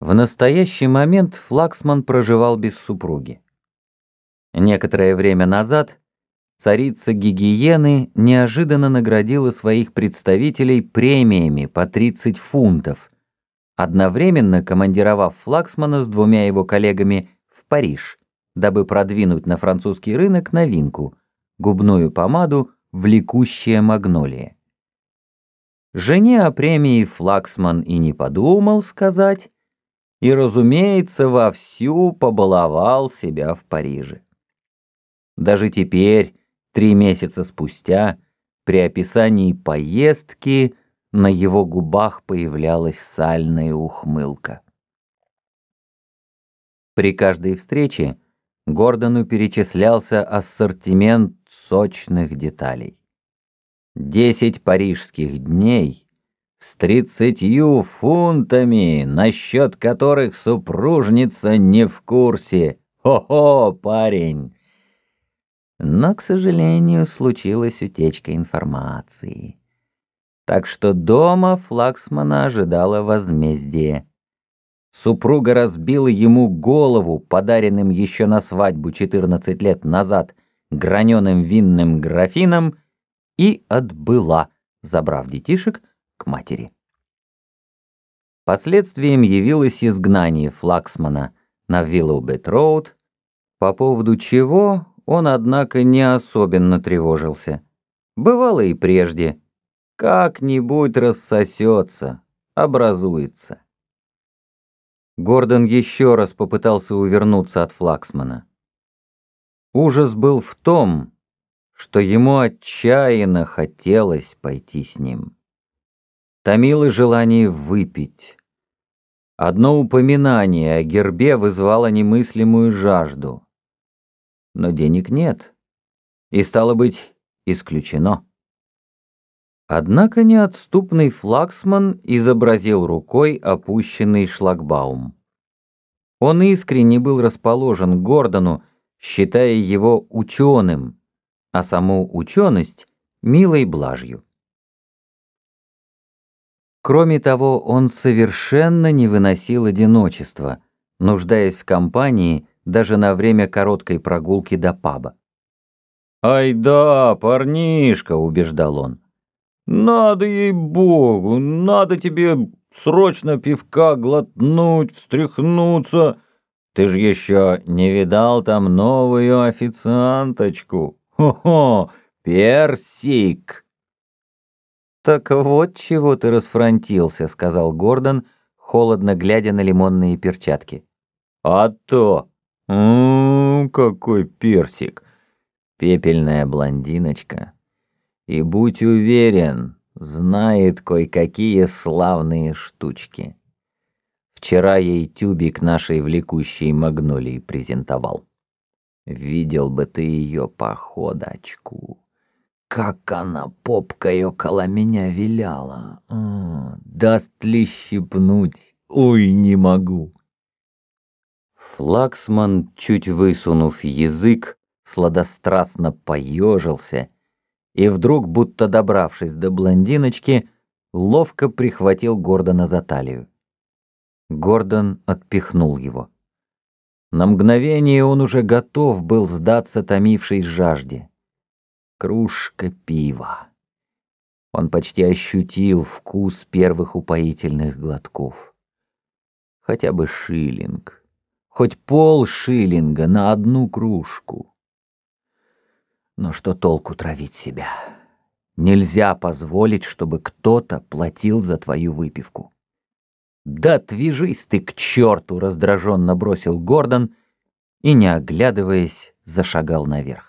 В настоящий момент Флаксман проживал без супруги. Некоторое время назад царица гигиены неожиданно наградила своих представителей премиями по 30 фунтов, одновременно командировав Флаксмана с двумя его коллегами в Париж, дабы продвинуть на французский рынок новинку – губную помаду «Влекущая магнолия». Жене о премии Флаксман и не подумал сказать, и, разумеется, вовсю побаловал себя в Париже. Даже теперь, три месяца спустя, при описании поездки на его губах появлялась сальная ухмылка. При каждой встрече Гордону перечислялся ассортимент сочных деталей. Десять парижских дней — с тридцатью фунтами, насчет которых супружница не в курсе. Хо-хо, парень! Но, к сожалению, случилась утечка информации. Так что дома Флаксмана ожидала возмездие. Супруга разбила ему голову, подаренным еще на свадьбу 14 лет назад граненым винным графином, и отбыла, забрав детишек, к матери. Последствием явилось изгнание Флаксмана на Виллоубет-Роуд, по поводу чего он, однако, не особенно тревожился. Бывало и прежде. Как-нибудь рассосется, образуется. Гордон еще раз попытался увернуться от Флаксмана. Ужас был в том, что ему отчаянно хотелось пойти с ним томило желание выпить. Одно упоминание о гербе вызвало немыслимую жажду. Но денег нет, и стало быть, исключено. Однако неотступный флагсман изобразил рукой опущенный шлагбаум. Он искренне был расположен к Гордону, считая его ученым, а саму ученость — милой блажью. Кроме того, он совершенно не выносил одиночества, нуждаясь в компании даже на время короткой прогулки до паба. «Ай да, парнишка», — убеждал он. «Надо ей-богу, надо тебе срочно пивка глотнуть, встряхнуться. Ты же еще не видал там новую официанточку. Хо-хо, персик!» «Так вот чего ты расфронтился», — сказал Гордон, холодно глядя на лимонные перчатки. «А то! Ммм, какой персик! Пепельная блондиночка. И будь уверен, знает кое-какие славные штучки. Вчера ей тюбик нашей влекущей магнолии презентовал. Видел бы ты ее походочку». Как она попкой около меня виляла. А, даст ли щипнуть? Ой, не могу. Флаксман, чуть высунув язык, сладострастно поежился и вдруг, будто добравшись до блондиночки, ловко прихватил Гордона за талию. Гордон отпихнул его. На мгновение он уже готов был сдаться томившей жажде кружка пива. Он почти ощутил вкус первых упоительных глотков. Хотя бы шиллинг, хоть пол шиллинга на одну кружку. Но что толку травить себя? Нельзя позволить, чтобы кто-то платил за твою выпивку. «Да отвяжись ты к черту!» — раздраженно бросил Гордон и, не оглядываясь, зашагал наверх.